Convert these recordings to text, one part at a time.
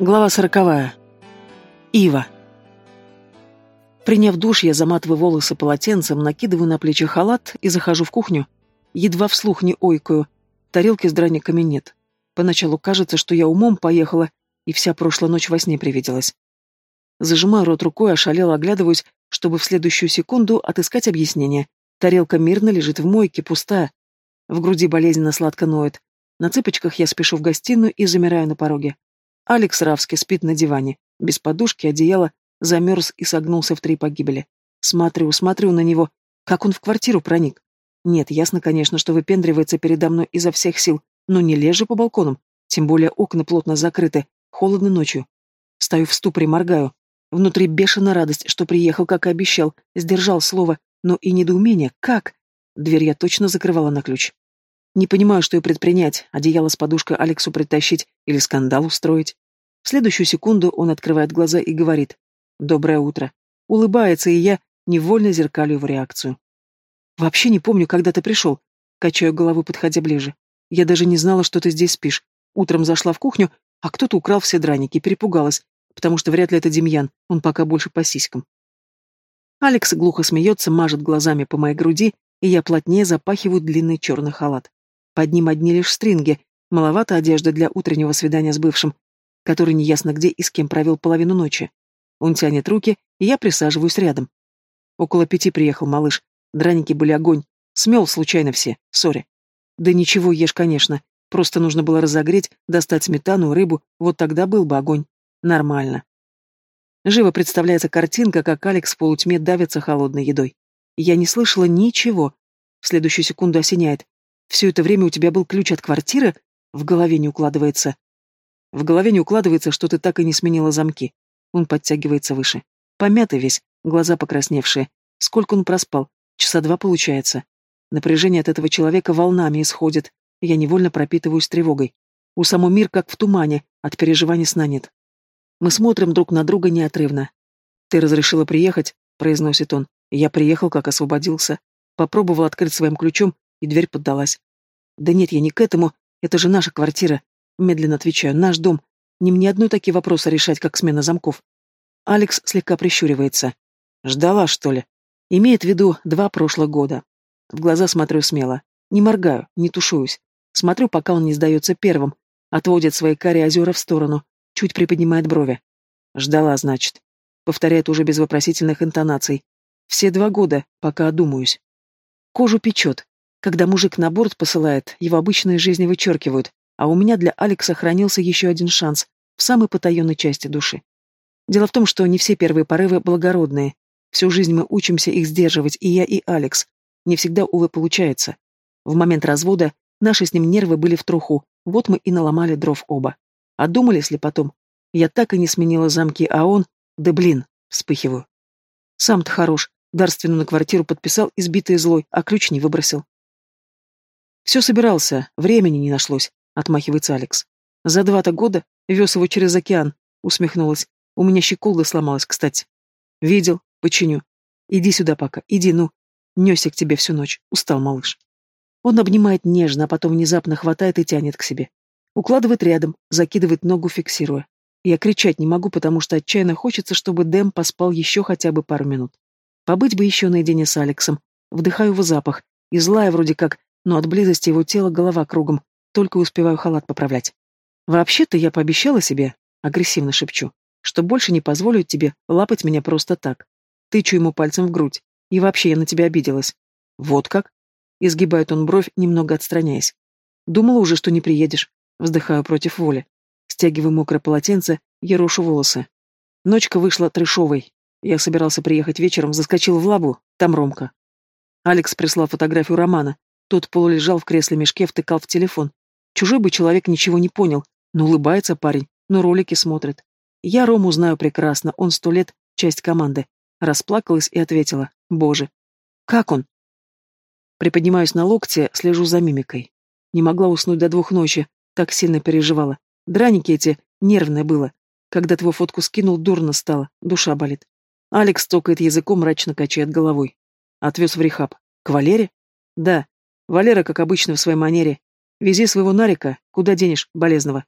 Глава сороковая. Ива. Приняв душ, я заматываю волосы полотенцем, накидываю на плечи халат и захожу в кухню. Едва вслух не ойкаю. Тарелки с драниками нет. Поначалу кажется, что я умом поехала, и вся прошлая ночь во сне привиделась. Зажимаю рот рукой, ошалело оглядываюсь, чтобы в следующую секунду отыскать объяснение. Тарелка мирно лежит в мойке, пустая. В груди болезненно сладко ноет. На цыпочках я спешу в гостиную и замираю на пороге. Алекс Равский спит на диване, без подушки, одеяла, замерз и согнулся в три погибели. Смотрю, смотрю на него, как он в квартиру проник. Нет, ясно, конечно, что выпендривается передо мной изо всех сил, но не лежу по балконам, тем более окна плотно закрыты, холодно ночью. Стою в ступоре, моргаю. Внутри бешеная радость, что приехал, как и обещал, сдержал слово, но и недоумение, как? Дверь я точно закрывала на ключ. Не понимаю, что и предпринять, одеяло с подушкой Алексу притащить или скандал устроить. В следующую секунду он открывает глаза и говорит «Доброе утро». Улыбается, и я невольно зеркалю его реакцию. «Вообще не помню, когда ты пришел», — качаю голову, подходя ближе. «Я даже не знала, что ты здесь спишь. Утром зашла в кухню, а кто-то украл все драники, перепугалась, потому что вряд ли это Демьян, он пока больше по сиськам». Алекс глухо смеется, мажет глазами по моей груди, и я плотнее запахиваю длинный черный халат. Под ним одни лишь стринги, маловато одежды для утреннего свидания с бывшим, который неясно где и с кем провел половину ночи. Он тянет руки, и я присаживаюсь рядом. Около пяти приехал малыш. Драники были огонь. Смел случайно все, сори. Да ничего, ешь, конечно. Просто нужно было разогреть, достать сметану, рыбу, вот тогда был бы огонь. Нормально. Живо представляется картинка, как Алекс в полутьме давится холодной едой. Я не слышала ничего. В следующую секунду осеняет. Все это время у тебя был ключ от квартиры? В голове не укладывается. В голове не укладывается, что ты так и не сменила замки. Он подтягивается выше. Помятый весь, глаза покрасневшие. Сколько он проспал? Часа два получается. Напряжение от этого человека волнами исходит. Я невольно пропитываюсь тревогой. У самого мир как в тумане, от переживаний сна нет. Мы смотрим друг на друга неотрывно. «Ты разрешила приехать?» — произносит он. Я приехал, как освободился. Попробовал открыть своим ключом, и дверь поддалась. «Да нет, я не к этому. Это же наша квартира». Медленно отвечаю. «Наш дом. Не мне одной такие вопросы решать, как смена замков». Алекс слегка прищуривается. «Ждала, что ли?» Имеет в виду два прошлых года. В глаза смотрю смело. Не моргаю, не тушуюсь. Смотрю, пока он не сдается первым. Отводит свои карие озера в сторону. Чуть приподнимает брови. «Ждала, значит». Повторяет уже без вопросительных интонаций. «Все два года, пока одумаюсь». Кожу печет. Когда мужик на борт посылает, его обычные жизни вычеркивают, а у меня для Алекса хранился еще один шанс в самой потаенной части души. Дело в том, что не все первые порывы благородные. Всю жизнь мы учимся их сдерживать, и я, и Алекс. Не всегда, увы, получается. В момент развода наши с ним нервы были в труху, вот мы и наломали дров оба. А думались ли потом? Я так и не сменила замки, а он... Да блин, вспыхиваю. Сам-то хорош, дарственную на квартиру подписал, избитый злой, а ключ не выбросил. Все собирался, времени не нашлось, отмахивается Алекс. За два-то года вез его через океан, усмехнулась. У меня щеколда сломалась, кстати. Видел, починю. Иди сюда пока, иди, ну. Несся к тебе всю ночь, устал малыш. Он обнимает нежно, а потом внезапно хватает и тянет к себе. Укладывает рядом, закидывает ногу, фиксируя. Я кричать не могу, потому что отчаянно хочется, чтобы Дэм поспал еще хотя бы пару минут. Побыть бы еще наедине с Алексом. Вдыхаю его запах. И злая вроде как, но от близости его тела голова кругом, только успеваю халат поправлять. «Вообще-то я пообещала себе», — агрессивно шепчу, «что больше не позволю тебе лапать меня просто так. Тычу ему пальцем в грудь. И вообще я на тебя обиделась». «Вот как?» — изгибает он бровь, немного отстраняясь. «Думала уже, что не приедешь». Вздыхаю против воли. Стягиваю мокрое полотенце, ерошу волосы. Ночка вышла трешовой. Я собирался приехать вечером, заскочил в лабу, там Ромка. Алекс прислал фотографию Романа, тот полулежал в кресле мешке, втыкал в телефон. Чужой бы человек ничего не понял, но улыбается парень, но ролики смотрит. Я Рому знаю прекрасно, он сто лет часть команды. Расплакалась и ответила. Боже. Как он? Приподнимаюсь на локте, слежу за мимикой. Не могла уснуть до двух ночи, так сильно переживала. Драники эти, нервное было. Когда твою фотку скинул, дурно стало, душа болит. Алекс токает языком, мрачно качает головой. Отвез в рехаб. К Валере? Да, Валера, как обычно, в своей манере. Вези своего Нарика, куда денешь, болезного.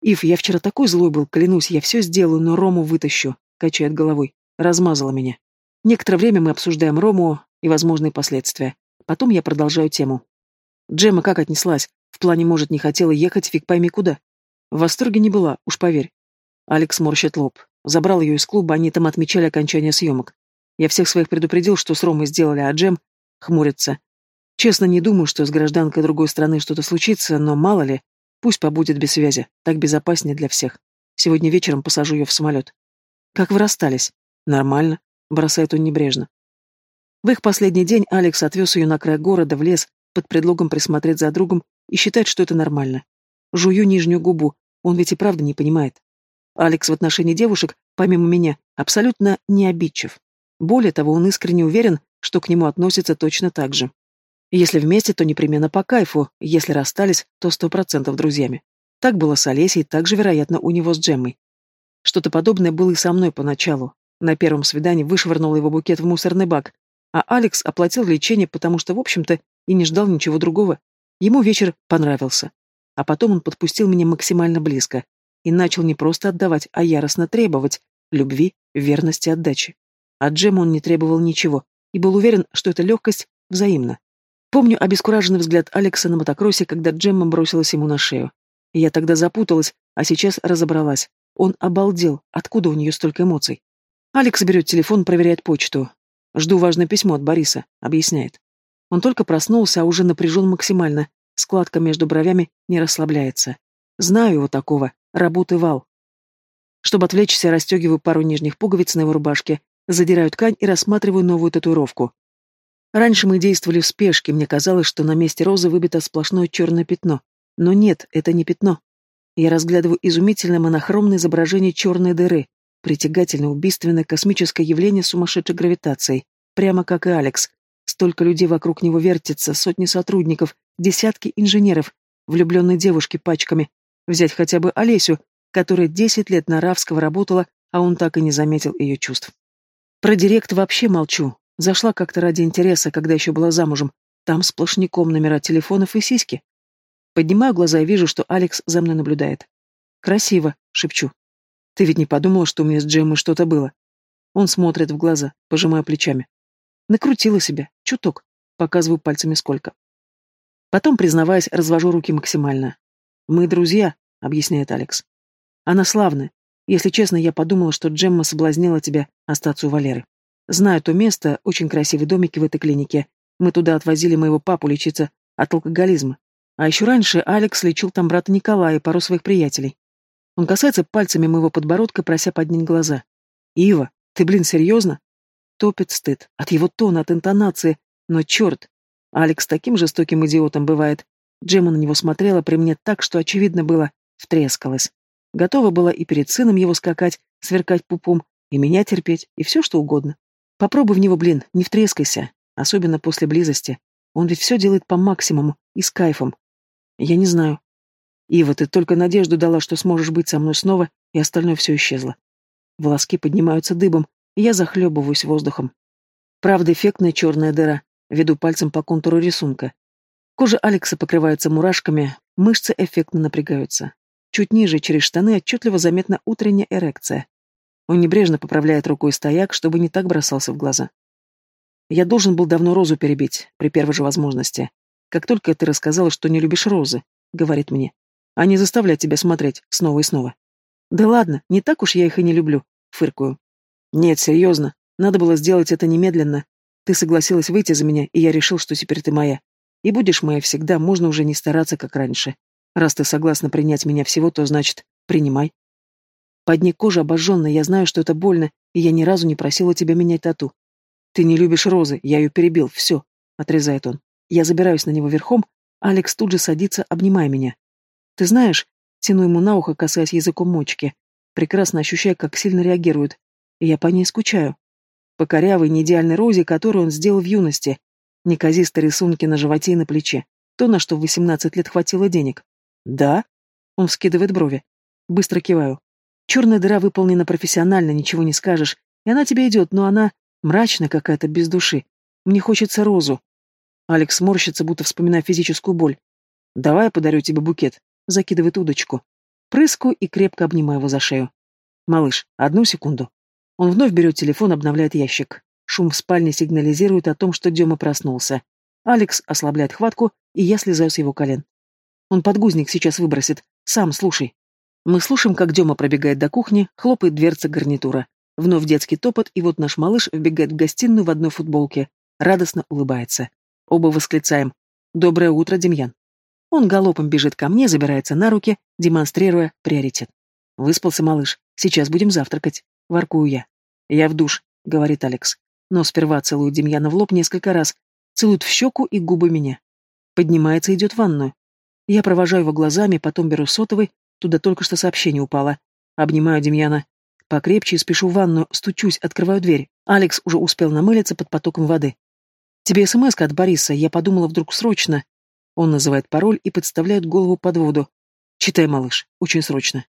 Ив, я вчера такой злой был, клянусь, я все сделаю, но Рому вытащу, качает головой. Размазала меня. Некоторое время мы обсуждаем Рому и возможные последствия. Потом я продолжаю тему. Джема как отнеслась? В плане, может, не хотела ехать, фиг пойми куда. В восторге не была, уж поверь. Алекс морщит лоб. Забрал ее из клуба, они там отмечали окончание съемок. Я всех своих предупредил, что с Ромой сделали, а Джем хмурится. Честно, не думаю, что с гражданкой другой страны что-то случится, но мало ли, пусть побудет без связи, так безопаснее для всех. Сегодня вечером посажу ее в самолет. Как вы расстались? Нормально, бросает он небрежно. В их последний день Алекс отвез ее на край города, в лес, под предлогом присмотреть за другом и считать, что это нормально. Жую нижнюю губу, он ведь и правда не понимает. Алекс в отношении девушек, помимо меня, абсолютно не обидчив. Более того, он искренне уверен, что к нему относятся точно так же. Если вместе, то непременно по кайфу, если расстались, то сто процентов друзьями. Так было с Олесей, так же, вероятно, у него с Джеммой. Что-то подобное было и со мной поначалу. На первом свидании вышвырнул его букет в мусорный бак, а Алекс оплатил лечение, потому что, в общем-то, и не ждал ничего другого. Ему вечер понравился. А потом он подпустил меня максимально близко и начал не просто отдавать, а яростно требовать любви, верности, отдачи. От Джема он не требовал ничего и был уверен, что эта легкость взаимна. Помню обескураженный взгляд Алекса на мотокроссе, когда Джемма бросилась ему на шею. Я тогда запуталась, а сейчас разобралась. Он обалдел, откуда у нее столько эмоций. Алекс берет телефон, проверяет почту. «Жду важное письмо от Бориса», — объясняет. Он только проснулся, а уже напряжен максимально. Складка между бровями не расслабляется. Знаю его такого. Работы вал. Чтобы отвлечься, расстегиваю пару нижних пуговиц на его рубашке, задираю ткань и рассматриваю новую татуировку. Раньше мы действовали в спешке, мне казалось, что на месте розы выбито сплошное черное пятно. Но нет, это не пятно. Я разглядываю изумительное монохромное изображение черной дыры, притягательное, убийственное космическое явление сумасшедшей гравитацией, прямо как и Алекс. Столько людей вокруг него вертится, сотни сотрудников, десятки инженеров, влюбленные девушки пачками. Взять хотя бы Олесю, которая десять лет на Равского работала, а он так и не заметил ее чувств. Про директ вообще молчу, Зашла как-то ради интереса, когда еще была замужем. Там сплошняком номера телефонов и сиськи. Поднимаю глаза и вижу, что Алекс за мной наблюдает. «Красиво», — шепчу. «Ты ведь не подумала, что у меня с Джеммой что-то было?» Он смотрит в глаза, пожимая плечами. Накрутила себя, чуток. Показываю пальцами сколько. Потом, признаваясь, развожу руки максимально. «Мы друзья», — объясняет Алекс. «Она славная. Если честно, я подумала, что Джемма соблазнила тебя остаться у Валеры. Знаю то место, очень красивый домик в этой клинике. Мы туда отвозили моего папу лечиться от алкоголизма. А еще раньше Алекс лечил там брата Николая и пару своих приятелей. Он касается пальцами моего подбородка, прося поднять глаза. «Ива, ты, блин, серьезно?» Топит стыд. От его тона, от интонации. Но черт! Алекс таким жестоким идиотом бывает. Джема на него смотрела при мне так, что очевидно было, втрескалась. Готова была и перед сыном его скакать, сверкать пупом, и меня терпеть, и все что угодно. Попробуй в него, блин, не втрескайся, особенно после близости. Он ведь все делает по максимуму и с кайфом. Я не знаю. Ива, ты только надежду дала, что сможешь быть со мной снова, и остальное все исчезло. Волоски поднимаются дыбом, и я захлебываюсь воздухом. Правда, эффектная черная дыра. Веду пальцем по контуру рисунка. Кожа Алекса покрывается мурашками, мышцы эффектно напрягаются. Чуть ниже, через штаны, отчетливо заметна утренняя эрекция. Он небрежно поправляет рукой стояк, чтобы не так бросался в глаза. Я должен был давно розу перебить, при первой же возможности. Как только ты рассказала, что не любишь розы, говорит мне, а не заставлять тебя смотреть снова и снова. Да ладно, не так уж я их и не люблю, фыркую. Нет, серьезно, надо было сделать это немедленно. Ты согласилась выйти за меня, и я решил, что теперь ты моя. И будешь моя всегда, можно уже не стараться, как раньше. Раз ты согласна принять меня всего, то значит, принимай. Под ней кожа обожженная, я знаю, что это больно, и я ни разу не просила тебя менять тату. Ты не любишь розы, я ее перебил, все, отрезает он. Я забираюсь на него верхом, Алекс тут же садится, обнимая меня. Ты знаешь, тяну ему на ухо, касаясь языком мочки, прекрасно ощущая, как сильно реагирует, и я по ней скучаю. По корявой, неидеальной розе, которую он сделал в юности, неказистые рисунки на животе и на плече, то, на что в восемнадцать лет хватило денег. Да? Он вскидывает брови. Быстро киваю. Черная дыра выполнена профессионально, ничего не скажешь. И она тебе идет, но она мрачная какая-то, без души. Мне хочется розу. Алекс морщится, будто вспоминая физическую боль. «Давай я подарю тебе букет», — закидывает удочку. Прыску и крепко обнимаю его за шею. «Малыш, одну секунду». Он вновь берет телефон, обновляет ящик. Шум в спальне сигнализирует о том, что Дема проснулся. Алекс ослабляет хватку, и я слезаю с его колен. Он подгузник сейчас выбросит. Сам слушай. Мы слушаем, как Дема пробегает до кухни, хлопает дверца гарнитура. Вновь детский топот, и вот наш малыш вбегает в гостиную в одной футболке. Радостно улыбается. Оба восклицаем. «Доброе утро, Демьян». Он галопом бежит ко мне, забирается на руки, демонстрируя приоритет. «Выспался малыш. Сейчас будем завтракать». Воркую я. «Я в душ», — говорит Алекс. Но сперва целует Демьяна в лоб несколько раз. Целует в щеку и губы меня. Поднимается и идет в ванную. Я провожаю его глазами, потом беру сотовый, туда только что сообщение упало. Обнимаю Демьяна. Покрепче спешу в ванну, стучусь, открываю дверь. Алекс уже успел намылиться под потоком воды. «Тебе смс от Бориса, я подумала вдруг срочно». Он называет пароль и подставляет голову под воду. «Читай, малыш, очень срочно».